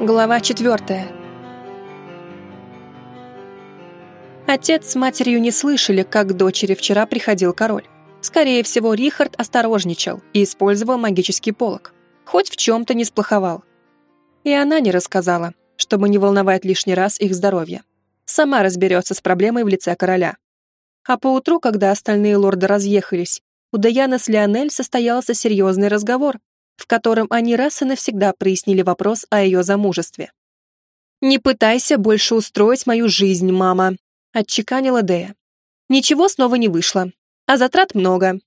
Глава четвертая. Отец с матерью не слышали, как к дочери вчера приходил король. Скорее всего, Рихард осторожничал и использовал магический полог. Хоть в чем-то не сплоховал. И она не рассказала, чтобы не волновать лишний раз их здоровье. Сама разберется с проблемой в лице короля. А поутру, когда остальные лорды разъехались, у Даяны с Леонель состоялся серьезный разговор, в котором они раз и навсегда прояснили вопрос о ее замужестве. «Не пытайся больше устроить мою жизнь, мама», — отчеканила Дея. «Ничего снова не вышло, а затрат много».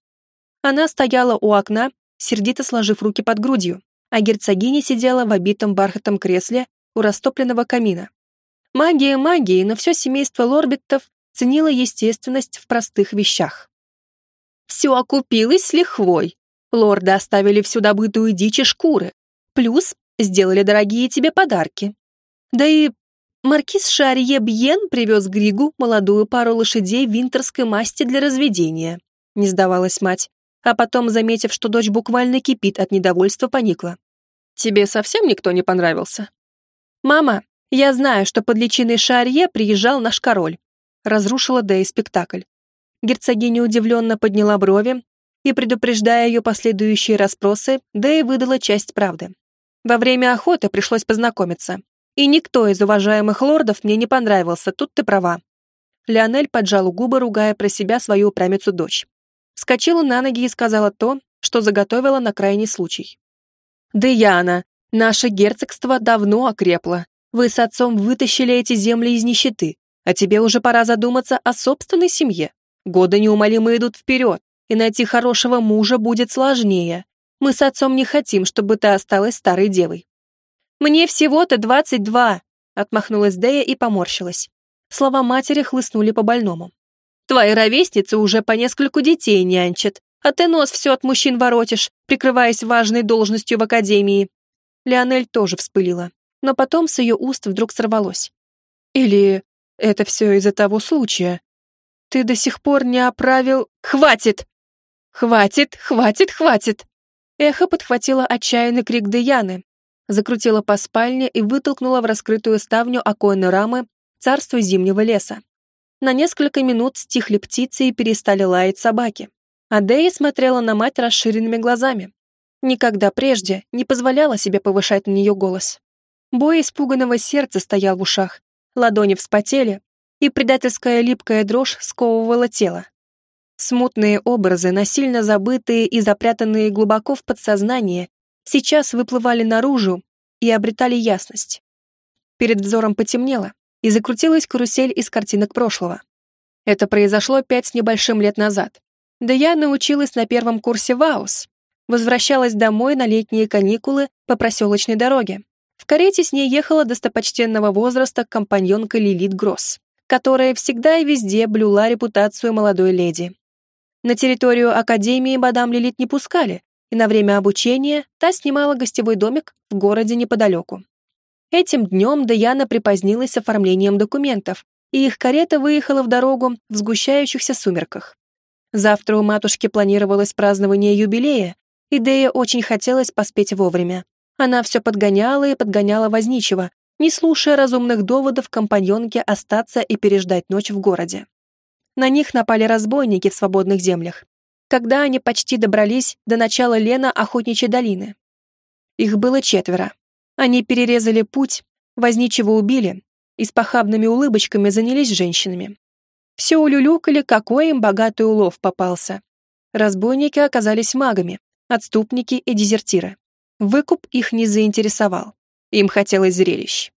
Она стояла у окна, сердито сложив руки под грудью, а герцогиня сидела в обитом бархатом кресле у растопленного камина. Магия магии, но все семейство лорбиттов ценило естественность в простых вещах. «Все окупилось с лихвой», Лорды оставили всю добытую дичь и шкуры. Плюс сделали дорогие тебе подарки. Да и маркиз Шарье Бьен привез Григу молодую пару лошадей винтерской масти для разведения. Не сдавалась мать, а потом, заметив, что дочь буквально кипит от недовольства, поникла. «Тебе совсем никто не понравился?» «Мама, я знаю, что под личиной Шарье приезжал наш король», разрушила Дэй спектакль. Герцогиня удивленно подняла брови, и, предупреждая ее последующие расспросы, Дэй выдала часть правды. Во время охоты пришлось познакомиться. И никто из уважаемых лордов мне не понравился, тут ты права. Леонель поджал губы, ругая про себя свою упрямицу дочь. Вскочила на ноги и сказала то, что заготовила на крайний случай. «Деяна, наше герцогство давно окрепло. Вы с отцом вытащили эти земли из нищеты, а тебе уже пора задуматься о собственной семье. Годы неумолимо идут вперед, и найти хорошего мужа будет сложнее. Мы с отцом не хотим, чтобы ты осталась старой девой». «Мне всего-то двадцать два», — отмахнулась Дея и поморщилась. Слова матери хлыстнули по больному. «Твои ровесницы уже по нескольку детей нянчат, а ты нос все от мужчин воротишь, прикрываясь важной должностью в академии». Леонель тоже вспылила, но потом с ее уст вдруг сорвалось. «Или это все из-за того случая? Ты до сих пор не оправил...» «Хватит!» «Хватит, хватит, хватит!» Эхо подхватило отчаянный крик Деяны, закрутила по спальне и вытолкнула в раскрытую ставню оконной рамы царство зимнего леса. На несколько минут стихли птицы и перестали лаять собаки. А Дея смотрела на мать расширенными глазами. Никогда прежде не позволяла себе повышать на нее голос. Бой испуганного сердца стоял в ушах, ладони вспотели, и предательская липкая дрожь сковывала тело. Смутные образы, насильно забытые и запрятанные глубоко в подсознание, сейчас выплывали наружу и обретали ясность. Перед взором потемнело, и закрутилась карусель из картинок прошлого. Это произошло пять с небольшим лет назад. Да я научилась на первом курсе ВАУС, возвращалась домой на летние каникулы по проселочной дороге. В карете с ней ехала достопочтенного возраста компаньонка Лилит Гросс, которая всегда и везде блюла репутацию молодой леди. На территорию Академии мадам Лилит не пускали, и на время обучения та снимала гостевой домик в городе неподалеку. Этим днем Даяна припозднилась с оформлением документов, и их карета выехала в дорогу в сгущающихся сумерках. Завтра у матушки планировалось празднование юбилея, и Дея очень хотелось поспеть вовремя. Она все подгоняла и подгоняла возничего, не слушая разумных доводов компаньонки остаться и переждать ночь в городе. На них напали разбойники в свободных землях, когда они почти добрались до начала Лена Охотничьей долины. Их было четверо. Они перерезали путь, возничего убили и с похабными улыбочками занялись женщинами. Все улюлюкали, какой им богатый улов попался. Разбойники оказались магами, отступники и дезертиры. Выкуп их не заинтересовал. Им хотелось зрелищ.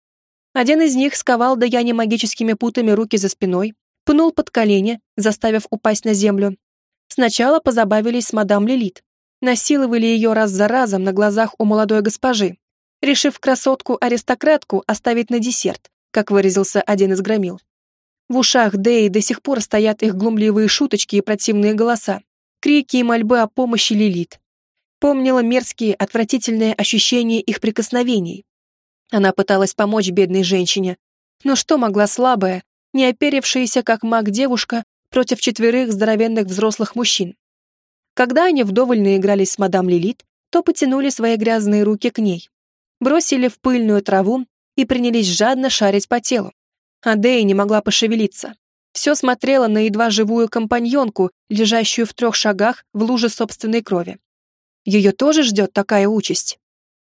Один из них сковал Даяне магическими путами руки за спиной, пнул под колени, заставив упасть на землю. Сначала позабавились с мадам Лилит, насиловали ее раз за разом на глазах у молодой госпожи, решив красотку-аристократку оставить на десерт, как выразился один из громил. В ушах Дэи до сих пор стоят их глумливые шуточки и противные голоса, крики и мольбы о помощи Лилит. Помнила мерзкие, отвратительные ощущения их прикосновений. Она пыталась помочь бедной женщине, но что могла слабая, не оперевшаяся как маг девушка против четверых здоровенных взрослых мужчин. Когда они вдоволь наигрались с мадам Лилит, то потянули свои грязные руки к ней. бросили в пыльную траву и принялись жадно шарить по телу. Адея не могла пошевелиться. Все смотрела на едва живую компаньонку, лежащую в трех шагах в луже собственной крови. Ее тоже ждет такая участь.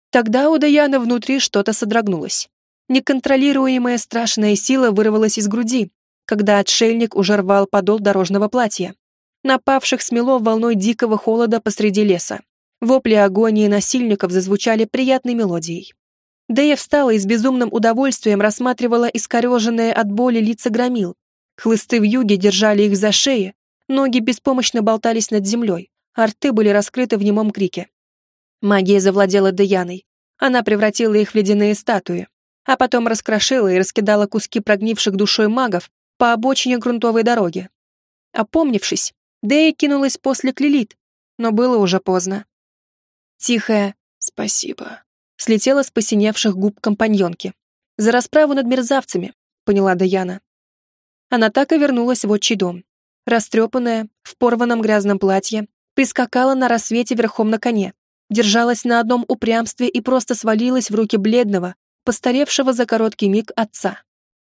Тогда у Даяны внутри что-то содрогнулось. Неконтролируемая страшная сила вырвалась из груди, когда отшельник уже рвал подол дорожного платья. Напавших смело волной дикого холода посреди леса. Вопли агонии насильников зазвучали приятной мелодией. Дэя встала и с безумным удовольствием рассматривала искореженные от боли лица громил. Хлысты в юге держали их за шеи, ноги беспомощно болтались над землей, а рты были раскрыты в немом крике. Магия завладела Деяной. Она превратила их в ледяные статуи, а потом раскрошила и раскидала куски прогнивших душой магов по обочине грунтовой дороги. Опомнившись, Дея кинулась после Клилит, но было уже поздно. Тихое «спасибо» слетело с посиневших губ компаньонки. «За расправу над мерзавцами», — поняла Даяна. Она так и вернулась в отчий дом. Растрепанная, в порванном грязном платье, прискакала на рассвете верхом на коне, держалась на одном упрямстве и просто свалилась в руки бледного, постаревшего за короткий миг отца.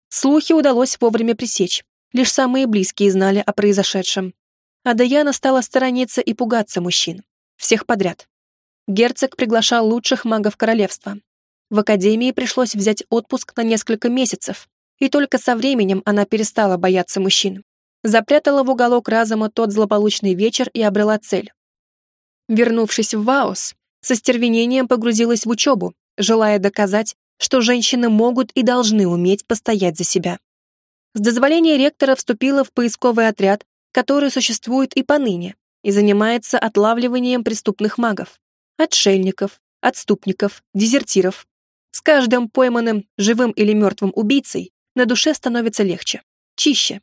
Слухи удалось вовремя пресечь, лишь самые близкие знали о произошедшем. А Даяна стала сторониться и пугаться мужчин. Всех подряд. Герцог приглашал лучших магов королевства. В академии пришлось взять отпуск на несколько месяцев, и только со временем она перестала бояться мужчин. Запрятала в уголок разума тот злополучный вечер и обрела цель Вернувшись в Ваос, со стервенением погрузилась в учебу, желая доказать, что женщины могут и должны уметь постоять за себя. С дозволения ректора вступила в поисковый отряд, который существует и поныне, и занимается отлавливанием преступных магов, отшельников, отступников, дезертиров. С каждым пойманным, живым или мертвым убийцей на душе становится легче, чище.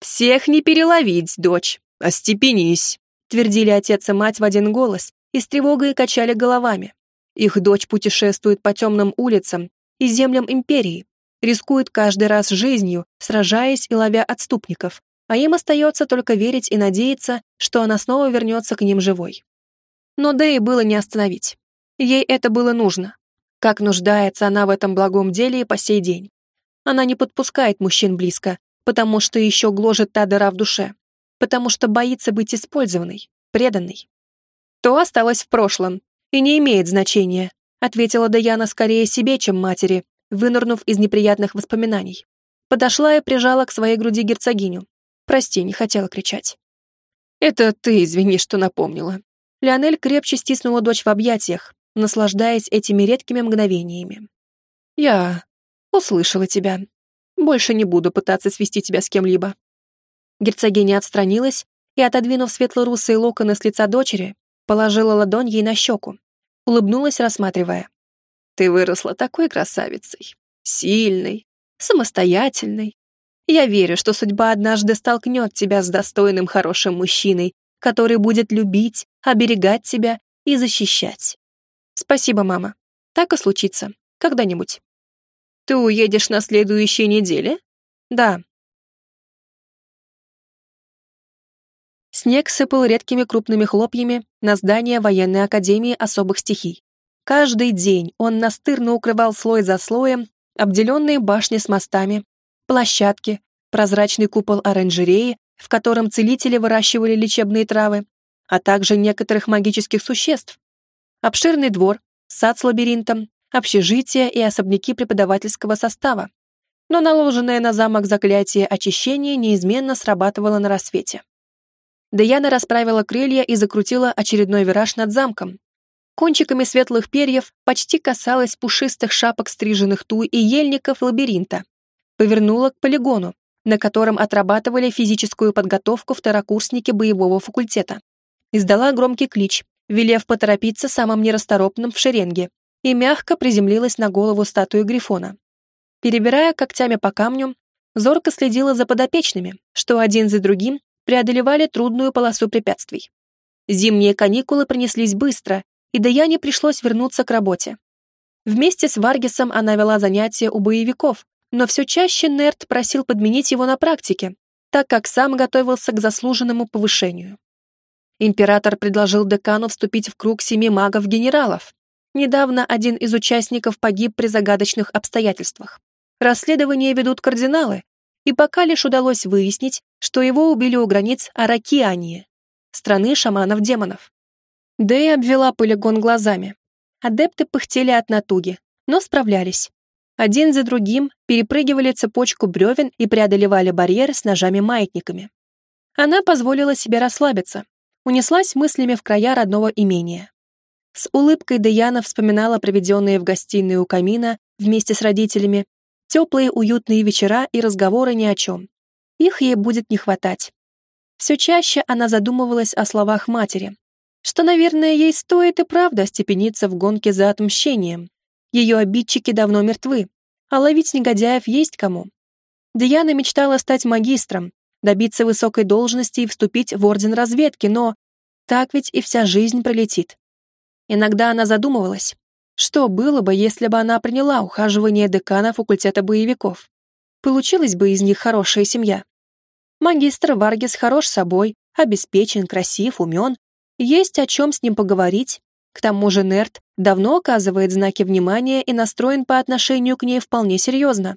«Всех не переловить, дочь, остепенись!» твердили отец и мать в один голос и с тревогой качали головами. Их дочь путешествует по темным улицам и землям империи, рискует каждый раз жизнью, сражаясь и ловя отступников, а им остается только верить и надеяться, что она снова вернется к ним живой. Но Дэй было не остановить. Ей это было нужно. Как нуждается она в этом благом деле и по сей день. Она не подпускает мужчин близко, потому что еще гложет та дыра в душе потому что боится быть использованной, преданной. То осталось в прошлом и не имеет значения, ответила Даяна скорее себе, чем матери, вынырнув из неприятных воспоминаний. Подошла и прижала к своей груди герцогиню. Прости, не хотела кричать. Это ты извини, что напомнила. Леонель крепче стиснула дочь в объятиях, наслаждаясь этими редкими мгновениями. Я услышала тебя. Больше не буду пытаться свести тебя с кем-либо. Герцогиня отстранилась и, отодвинув светло-русые локоны с лица дочери, положила ладонь ей на щеку, улыбнулась, рассматривая. «Ты выросла такой красавицей, сильной, самостоятельной. Я верю, что судьба однажды столкнет тебя с достойным хорошим мужчиной, который будет любить, оберегать тебя и защищать. Спасибо, мама. Так и случится. Когда-нибудь. Ты уедешь на следующей неделе? Да, Снег сыпал редкими крупными хлопьями на здание военной академии особых стихий. Каждый день он настырно укрывал слой за слоем обделенные башни с мостами, площадки, прозрачный купол оранжереи, в котором целители выращивали лечебные травы, а также некоторых магических существ. Обширный двор, сад с лабиринтом, общежитие и особняки преподавательского состава. Но наложенное на замок заклятие очищения неизменно срабатывало на рассвете. Даяна расправила крылья и закрутила очередной вираж над замком. Кончиками светлых перьев почти касалась пушистых шапок стриженных туй и ельников лабиринта. Повернула к полигону, на котором отрабатывали физическую подготовку второкурсники боевого факультета. Издала громкий клич, велев поторопиться самым нерасторопным в шеренге, и мягко приземлилась на голову статуи Грифона. Перебирая когтями по камню, зорко следила за подопечными, что один за другим преодолевали трудную полосу препятствий. Зимние каникулы принеслись быстро, и Даяне пришлось вернуться к работе. Вместе с Варгисом она вела занятия у боевиков, но все чаще Нерт просил подменить его на практике, так как сам готовился к заслуженному повышению. Император предложил декану вступить в круг семи магов-генералов. Недавно один из участников погиб при загадочных обстоятельствах. Расследование ведут кардиналы, и пока лишь удалось выяснить, что его убили у границ Аракиании, страны шаманов-демонов. Дэй обвела полигон глазами. Адепты пыхтели от натуги, но справлялись. Один за другим перепрыгивали цепочку бревен и преодолевали барьеры с ножами-маятниками. Она позволила себе расслабиться, унеслась мыслями в края родного имения. С улыбкой Даяна вспоминала проведенные в гостиной у камина вместе с родителями теплые уютные вечера и разговоры ни о чем. Их ей будет не хватать. Все чаще она задумывалась о словах матери, что, наверное, ей стоит и правда остепениться в гонке за отмщением. Ее обидчики давно мертвы, а ловить негодяев есть кому. Диана мечтала стать магистром, добиться высокой должности и вступить в орден разведки, но так ведь и вся жизнь пролетит. Иногда она задумывалась, что было бы, если бы она приняла ухаживание декана факультета боевиков. Получилась бы из них хорошая семья. Магистр Варгис хорош собой, обеспечен, красив, умен. Есть о чем с ним поговорить. К тому же Нерт давно оказывает знаки внимания и настроен по отношению к ней вполне серьезно.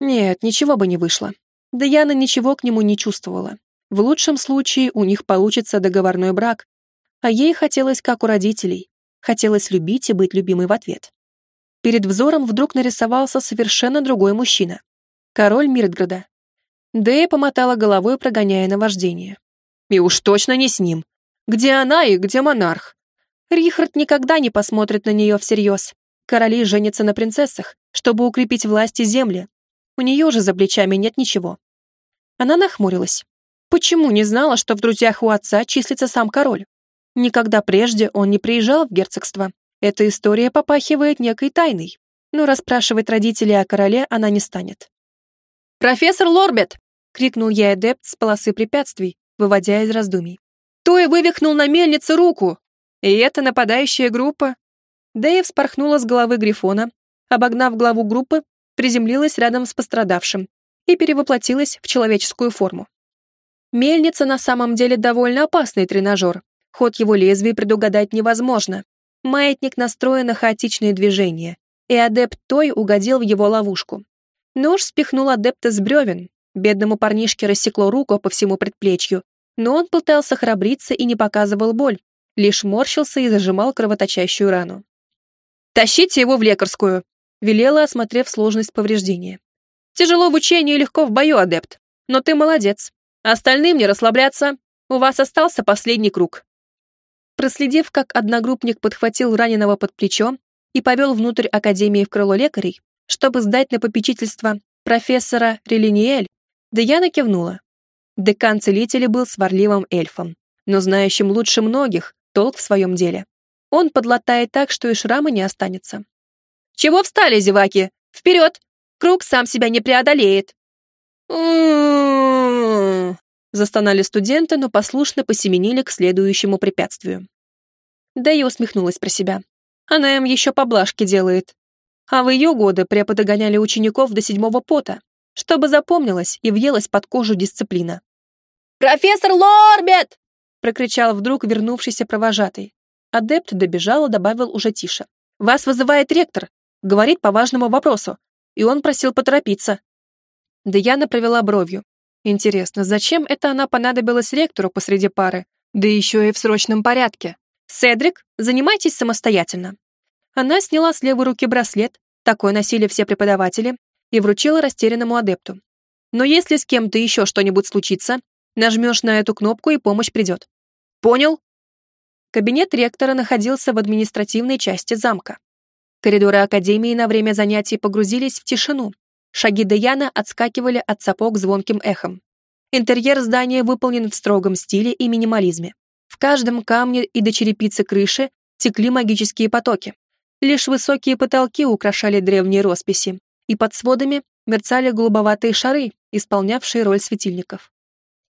Нет, ничего бы не вышло. Даяна ничего к нему не чувствовала. В лучшем случае у них получится договорной брак, а ей хотелось, как у родителей, хотелось любить и быть любимой в ответ. Перед взором вдруг нарисовался совершенно другой мужчина. Король Миртграда. Дэя помотала головой, прогоняя наваждение. И уж точно не с ним. Где она и где монарх? Рихард никогда не посмотрит на нее всерьез. Короли женятся на принцессах, чтобы укрепить власть и земли. У нее же за плечами нет ничего. Она нахмурилась. Почему не знала, что в друзьях у отца числится сам король? Никогда прежде он не приезжал в герцогство. Эта история попахивает некой тайной, но расспрашивать родителей о короле она не станет. «Профессор Лорбет!» — крикнул я адепт с полосы препятствий, выводя из раздумий. «Той вывихнул на мельнице руку! И это нападающая группа!» Дэя вспорхнула с головы Грифона, обогнав главу группы, приземлилась рядом с пострадавшим и перевоплотилась в человеческую форму. Мельница на самом деле довольно опасный тренажер, Ход его лезвий предугадать невозможно. Маятник настроен на хаотичные движения, и адепт той угодил в его ловушку. Нож спихнул адепта с бревен. Бедному парнишке рассекло руку по всему предплечью, но он пытался храбриться и не показывал боль, лишь морщился и зажимал кровоточащую рану. «Тащите его в лекарскую!» — велела, осмотрев сложность повреждения. «Тяжело в учении и легко в бою, адепт, но ты молодец. Остальным не расслабляться. У вас остался последний круг». Проследив, как одногруппник подхватил раненого под плечо и повел внутрь академии в крыло лекарей, чтобы сдать на попечительство профессора Релиниэль, Деяна кивнула. Декан целителей был сварливым эльфом, но знающим лучше многих толк в своем деле. Он подлатает так, что и шрама не останется. «Чего встали, зеваки? Вперед! Круг сам себя не преодолеет!» Застонали студенты, но послушно посеменили к следующему препятствию. Да и усмехнулась про себя. Она им еще поблажки делает. А в ее годы преподы гоняли учеников до седьмого пота, чтобы запомнилась и въелась под кожу дисциплина. «Профессор Лорбет!» прокричал вдруг вернувшийся провожатый. Адепт добежал и добавил уже тише. «Вас вызывает ректор. Говорит по важному вопросу. И он просил поторопиться». Даяна провела бровью. Интересно, зачем это она понадобилась ректору посреди пары, да еще и в срочном порядке? Седрик, занимайтесь самостоятельно. Она сняла с левой руки браслет, такой носили все преподаватели, и вручила растерянному адепту. Но если с кем-то еще что-нибудь случится, нажмешь на эту кнопку и помощь придет. Понял? Кабинет ректора находился в административной части замка. Коридоры академии на время занятий погрузились в тишину, Шаги Даяна отскакивали от сапог звонким эхом. Интерьер здания выполнен в строгом стиле и минимализме. В каждом камне и до черепицы крыши текли магические потоки. Лишь высокие потолки украшали древние росписи, и под сводами мерцали голубоватые шары, исполнявшие роль светильников.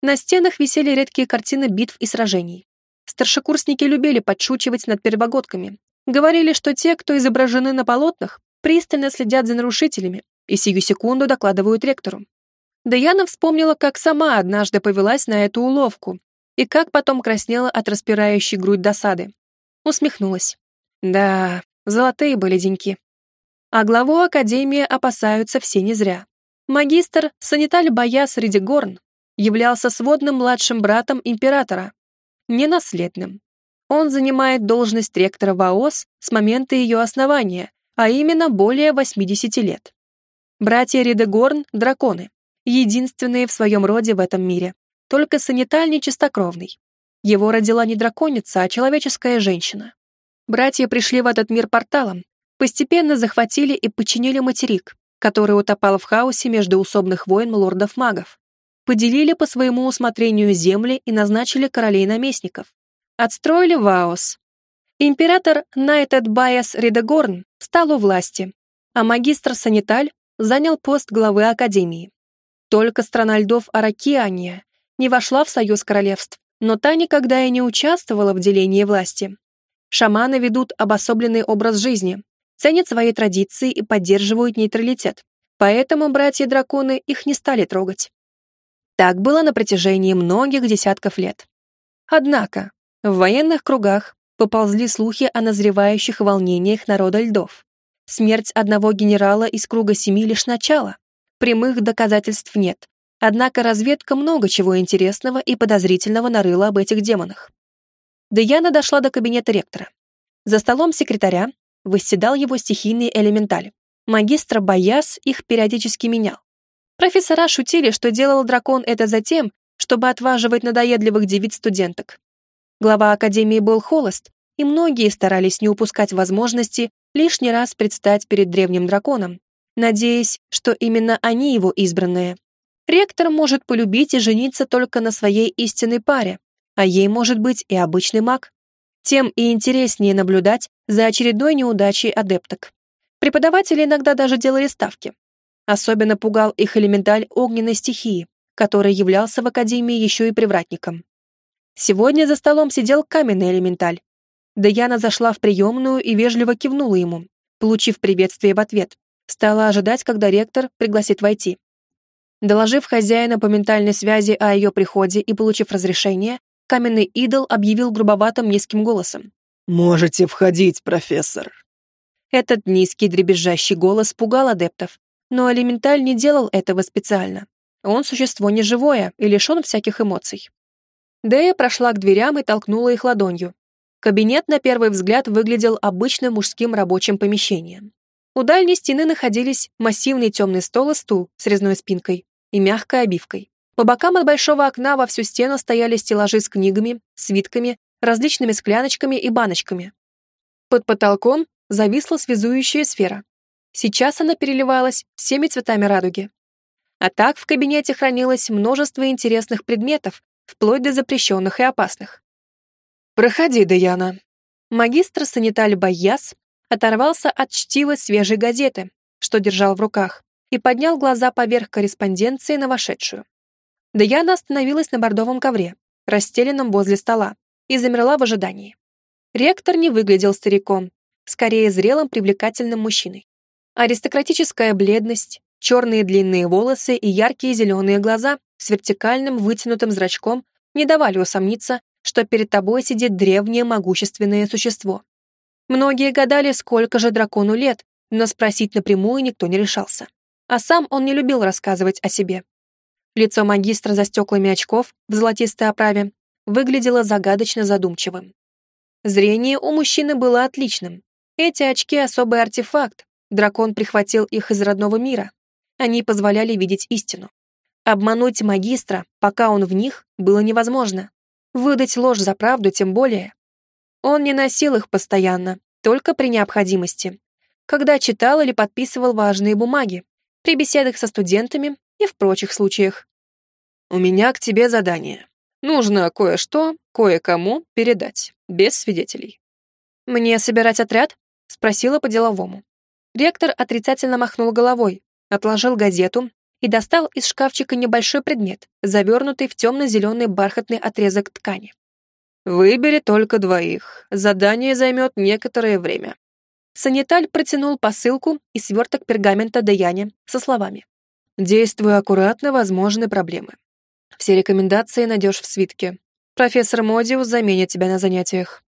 На стенах висели редкие картины битв и сражений. Старшекурсники любили подшучивать над первогодками. Говорили, что те, кто изображены на полотнах, пристально следят за нарушителями и сию секунду докладывают ректору. Даяна вспомнила, как сама однажды повелась на эту уловку и как потом краснела от распирающей грудь досады. Усмехнулась. Да, Золотые были деньки. А главу Академии опасаются все не зря. Магистр Саниталь Бояс Редигорн являлся сводным младшим братом императора, ненаследным. Он занимает должность ректора ВАОС с момента ее основания, а именно более 80 лет. Братья Редегорн – драконы, единственные в своем роде в этом мире. Только саниталь нечистокровный. Его родила не драконица, а человеческая женщина. Братья пришли в этот мир порталом, постепенно захватили и подчинили материк, который утопал в хаосе между усобных войн лордов-магов. Поделили по своему усмотрению земли и назначили королей-наместников. Отстроили Ваос. Император Найтед Байас Редегорн стал у власти, а магистр Саниталь занял пост главы Академии. Только страна льдов Аракиания не вошла в союз королевств, но та никогда и не участвовала в делении власти. Шаманы ведут обособленный образ жизни, ценят свои традиции и поддерживают нейтралитет, поэтому братья-драконы их не стали трогать. Так было на протяжении многих десятков лет. Однако, в военных кругах поползли слухи о назревающих волнениях народа льдов. Смерть одного генерала из круга семи лишь начало. Прямых доказательств нет. Однако разведка много чего интересного и подозрительного нарыла об этих демонах. Деяна дошла до кабинета ректора. За столом секретаря восседал его стихийный элементаль. Магистр Бояс их периодически менял. Профессора шутили, что делал дракон это за тем, чтобы отваживать надоедливых девиц-студенток. Глава Академии был холост, и многие старались не упускать возможности лишний раз предстать перед древним драконом, надеясь, что именно они его избранные. Ректор может полюбить и жениться только на своей истинной паре, а ей может быть и обычный маг. Тем и интереснее наблюдать за очередной неудачей адепток. Преподаватели иногда даже делали ставки. Особенно пугал их элементаль огненной стихии, который являлся в Академии еще и привратником. Сегодня за столом сидел каменный элементаль, Даяна зашла в приемную и вежливо кивнула ему, получив приветствие в ответ. Стала ожидать, когда ректор пригласит войти. Доложив хозяина по ментальной связи о ее приходе и получив разрешение, каменный идол объявил грубоватым низким голосом. «Можете входить, профессор». Этот низкий дребезжащий голос пугал адептов, но элементаль не делал этого специально. Он существо неживое и лишен всяких эмоций. Дэя прошла к дверям и толкнула их ладонью, Кабинет на первый взгляд выглядел обычным мужским рабочим помещением. У дальней стены находились массивный темный стол и стул с резной спинкой и мягкой обивкой. По бокам от большого окна во всю стену стояли стеллажи с книгами, свитками, различными скляночками и баночками. Под потолком зависла связующая сфера. Сейчас она переливалась всеми цветами радуги. А так в кабинете хранилось множество интересных предметов, вплоть до запрещенных и опасных. «Проходи, Даяна». Магистр саниталь Байяс оторвался от чтива свежей газеты, что держал в руках, и поднял глаза поверх корреспонденции на вошедшую. Даяна остановилась на бордовом ковре, расстеленном возле стола, и замерла в ожидании. Ректор не выглядел стариком, скорее зрелым привлекательным мужчиной. Аристократическая бледность, черные длинные волосы и яркие зеленые глаза с вертикальным вытянутым зрачком не давали усомниться, что перед тобой сидит древнее могущественное существо. Многие гадали, сколько же дракону лет, но спросить напрямую никто не решался. А сам он не любил рассказывать о себе. Лицо магистра за стеклами очков в золотистой оправе выглядело загадочно задумчивым. Зрение у мужчины было отличным. Эти очки — особый артефакт, дракон прихватил их из родного мира. Они позволяли видеть истину. Обмануть магистра, пока он в них, было невозможно. Выдать ложь за правду тем более. Он не носил их постоянно, только при необходимости, когда читал или подписывал важные бумаги, при беседах со студентами и в прочих случаях. «У меня к тебе задание. Нужно кое-что кое-кому передать, без свидетелей». «Мне собирать отряд?» — спросила по-деловому. Ректор отрицательно махнул головой, отложил газету и достал из шкафчика небольшой предмет, завернутый в темно-зеленый бархатный отрезок ткани. «Выбери только двоих. Задание займет некоторое время». Саниталь протянул посылку и сверток пергамента Даяне со словами. «Действуй аккуратно, возможны проблемы. Все рекомендации найдешь в свитке. Профессор Модиус заменит тебя на занятиях».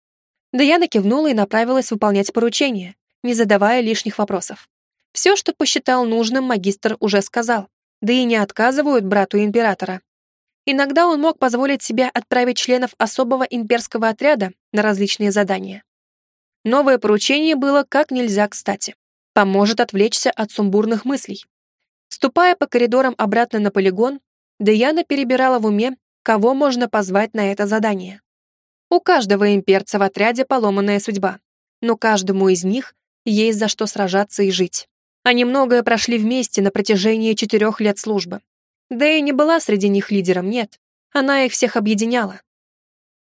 Даяна кивнула и направилась выполнять поручение, не задавая лишних вопросов. Все, что посчитал нужным, магистр уже сказал, да и не отказывают брату императора. Иногда он мог позволить себе отправить членов особого имперского отряда на различные задания. Новое поручение было как нельзя кстати. Поможет отвлечься от сумбурных мыслей. Ступая по коридорам обратно на полигон, Деяна перебирала в уме, кого можно позвать на это задание. У каждого имперца в отряде поломанная судьба, но каждому из них есть за что сражаться и жить. Они многое прошли вместе на протяжении четырех лет службы. Да и не была среди них лидером, нет. Она их всех объединяла.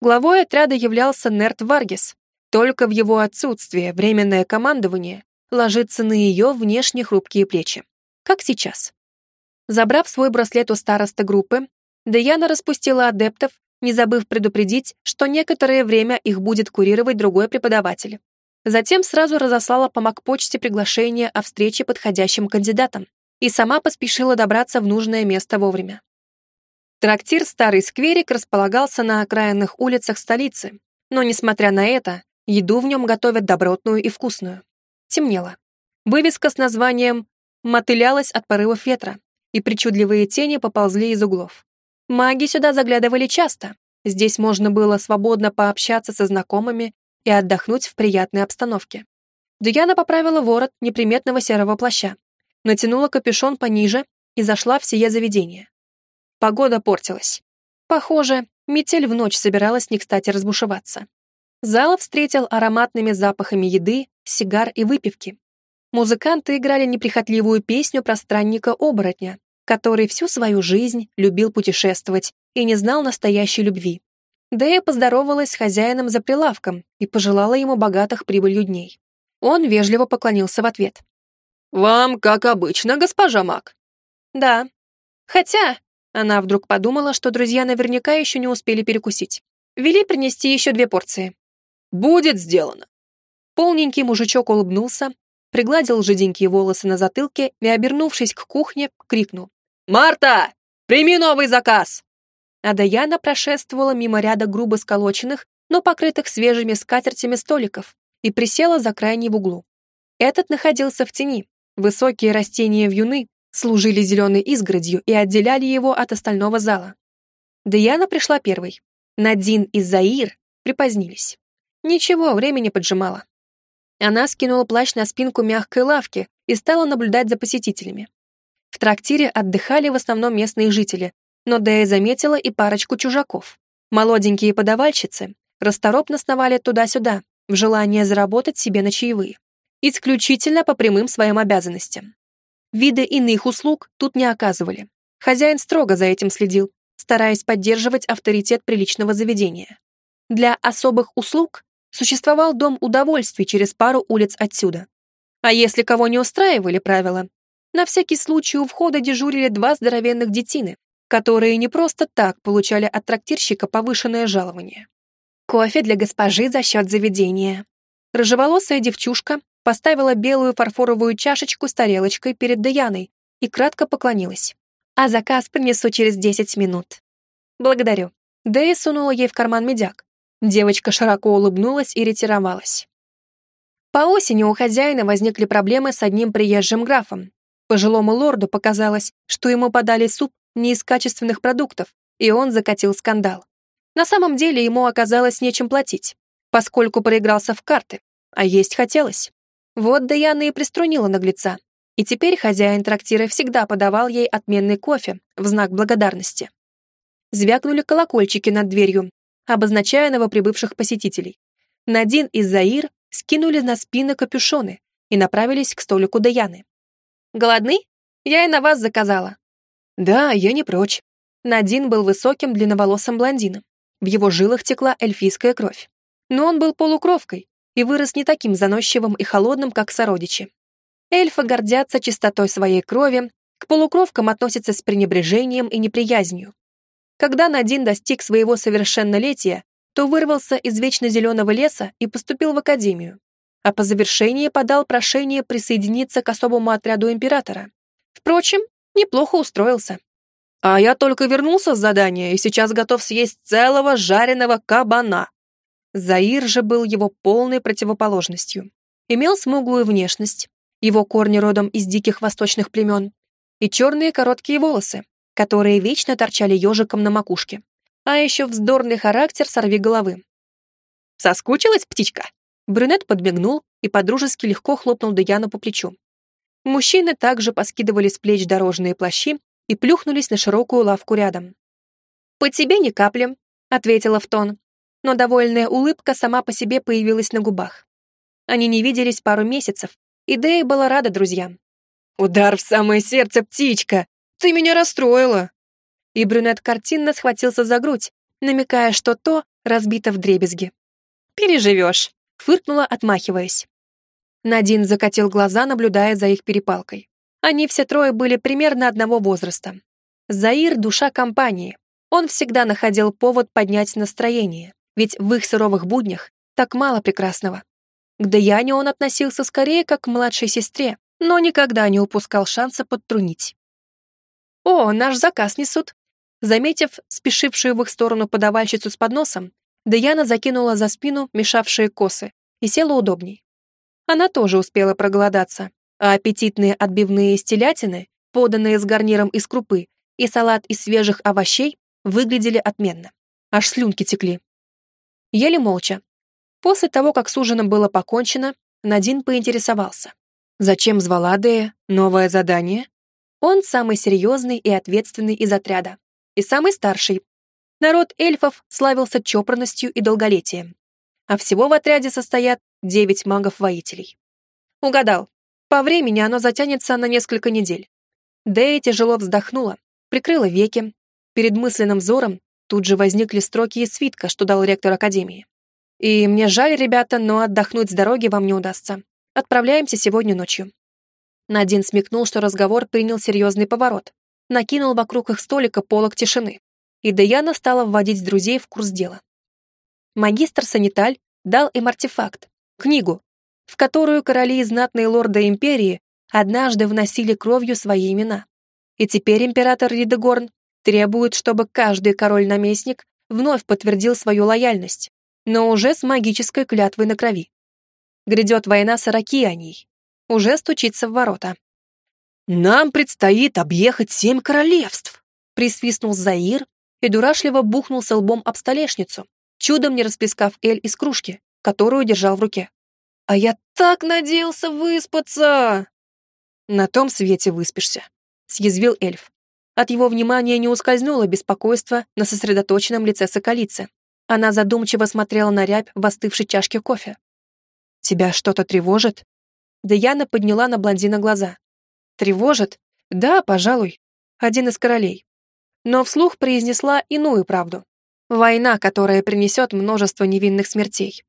Главой отряда являлся Нерт Варгис. Только в его отсутствие временное командование ложится на ее внешне хрупкие плечи. Как сейчас. Забрав свой браслет у староста группы, Деяна распустила адептов, не забыв предупредить, что некоторое время их будет курировать другой преподаватель. Затем сразу разослала по МакПочте приглашение о встрече подходящим кандидатам и сама поспешила добраться в нужное место вовремя. Трактир «Старый скверик» располагался на окраинных улицах столицы, но, несмотря на это, еду в нем готовят добротную и вкусную. Темнело. Вывеска с названием мотылялась от порывов ветра, и причудливые тени поползли из углов. Маги сюда заглядывали часто. Здесь можно было свободно пообщаться со знакомыми и отдохнуть в приятной обстановке. Дюяна поправила ворот неприметного серого плаща, натянула капюшон пониже и зашла в сие заведение. Погода портилась. Похоже, метель в ночь собиралась не кстати разбушеваться. Зал встретил ароматными запахами еды, сигар и выпивки. Музыканты играли неприхотливую песню про странника-оборотня, который всю свою жизнь любил путешествовать и не знал настоящей любви. Дэя поздоровалась с хозяином за прилавком и пожелала ему богатых прибылью дней. Он вежливо поклонился в ответ. «Вам, как обычно, госпожа Мак?» «Да. Хотя...» Она вдруг подумала, что друзья наверняка еще не успели перекусить. Вели принести еще две порции. «Будет сделано». Полненький мужичок улыбнулся, пригладил жиденькие волосы на затылке и, обернувшись к кухне, крикнул. «Марта, прими новый заказ!» А Даяна прошествовала мимо ряда грубо сколоченных, но покрытых свежими скатертями столиков и присела за крайний в углу. Этот находился в тени. Высокие растения вьюны служили зеленой изгородью и отделяли его от остального зала. Даяна пришла первой. Надин и Заир припозднились. Ничего, времени поджимало. Она скинула плащ на спинку мягкой лавки и стала наблюдать за посетителями. В трактире отдыхали в основном местные жители, но Дэя заметила и парочку чужаков. Молоденькие подавальщицы расторопно сновали туда-сюда, в желание заработать себе на чаевые. Исключительно по прямым своим обязанностям. Виды иных услуг тут не оказывали. Хозяин строго за этим следил, стараясь поддерживать авторитет приличного заведения. Для особых услуг существовал дом удовольствий через пару улиц отсюда. А если кого не устраивали правила, на всякий случай у входа дежурили два здоровенных детины, которые не просто так получали от трактирщика повышенное жалование. Кофе для госпожи за счет заведения. Рыжеволосая девчушка поставила белую фарфоровую чашечку с тарелочкой перед Даяной и кратко поклонилась. А заказ принесу через 10 минут. Благодарю. Дэя сунула ей в карман медяк. Девочка широко улыбнулась и ретировалась. По осени у хозяина возникли проблемы с одним приезжим графом. Пожилому лорду показалось, что ему подали суп не из качественных продуктов, и он закатил скандал. На самом деле ему оказалось нечем платить, поскольку проигрался в карты, а есть хотелось. Вот Даяна и приструнила наглеца, и теперь хозяин трактира всегда подавал ей отменный кофе в знак благодарности. Звякнули колокольчики над дверью, обозначая новоприбывших посетителей. Надин и Заир скинули на спины капюшоны и направились к столику Даяны. «Голодны? Я и на вас заказала», «Да, я не прочь». Надин был высоким длинноволосым блондином. В его жилах текла эльфийская кровь. Но он был полукровкой и вырос не таким заносчивым и холодным, как сородичи. Эльфы гордятся чистотой своей крови, к полукровкам относятся с пренебрежением и неприязнью. Когда Надин достиг своего совершеннолетия, то вырвался из вечно зеленого леса и поступил в академию, а по завершении подал прошение присоединиться к особому отряду императора. Впрочем, Неплохо устроился. А я только вернулся с задания и сейчас готов съесть целого жареного кабана. Заир же был его полной противоположностью. Имел смуглую внешность, его корни родом из диких восточных племен, и черные короткие волосы, которые вечно торчали ежиком на макушке, а еще вздорный характер сорви головы. «Соскучилась, птичка?» Брюнет подмигнул и подружески легко хлопнул Деяну по плечу. Мужчины также поскидывали с плеч дорожные плащи и плюхнулись на широкую лавку рядом. «По тебе ни капли», — ответила в тон, но довольная улыбка сама по себе появилась на губах. Они не виделись пару месяцев, и Дэя была рада друзьям. «Удар в самое сердце, птичка! Ты меня расстроила!» И брюнет картинно схватился за грудь, намекая, что то разбито в дребезги. «Переживешь», — фыркнула, отмахиваясь. Надин закатил глаза, наблюдая за их перепалкой. Они все трое были примерно одного возраста. Заир — душа компании. Он всегда находил повод поднять настроение, ведь в их суровых буднях так мало прекрасного. К Даяне он относился скорее как к младшей сестре, но никогда не упускал шанса подтрунить. «О, наш заказ несут!» Заметив спешившую в их сторону подавальщицу с подносом, Даяна закинула за спину мешавшие косы и села удобней. Она тоже успела проголодаться, а аппетитные отбивные из телятины, поданные с гарниром из крупы, и салат из свежих овощей выглядели отменно. Аж слюнки текли. Ели молча, После того, как с ужином было покончено, Надин поинтересовался. Зачем звала Дея? Новое задание? Он самый серьезный и ответственный из отряда. И самый старший. Народ эльфов славился чопорностью и долголетием. А всего в отряде состоят девять магов-воителей. Угадал. По времени оно затянется на несколько недель. Дея тяжело вздохнула, прикрыла веки. Перед мысленным взором тут же возникли строки из свитка, что дал ректор Академии. И мне жаль, ребята, но отдохнуть с дороги вам не удастся. Отправляемся сегодня ночью». Надин смекнул, что разговор принял серьезный поворот. Накинул вокруг их столика полок тишины. И Даяна стала вводить друзей в курс дела. Магистр Саниталь дал им артефакт, книгу, в которую короли и знатные лорды империи однажды вносили кровью свои имена. И теперь император Ридегорн требует, чтобы каждый король-наместник вновь подтвердил свою лояльность но уже с магической клятвой на крови. Грядет война с Аракианией. Уже стучится в ворота. «Нам предстоит объехать семь королевств!» присвистнул Заир и дурашливо бухнулся лбом об столешницу, чудом не расплескав эль из кружки, которую держал в руке. «А я так надеялся выспаться!» «На том свете выспишься», — съязвил эльф. От его внимания не ускользнуло беспокойство на сосредоточенном лице соколицы. Она задумчиво смотрела на рябь в остывшей чашке кофе. «Тебя что-то тревожит?» Даяна подняла на блондина глаза. «Тревожит? Да, пожалуй. Один из королей». Но вслух произнесла иную правду. Война, которая принесет множество невинных смертей.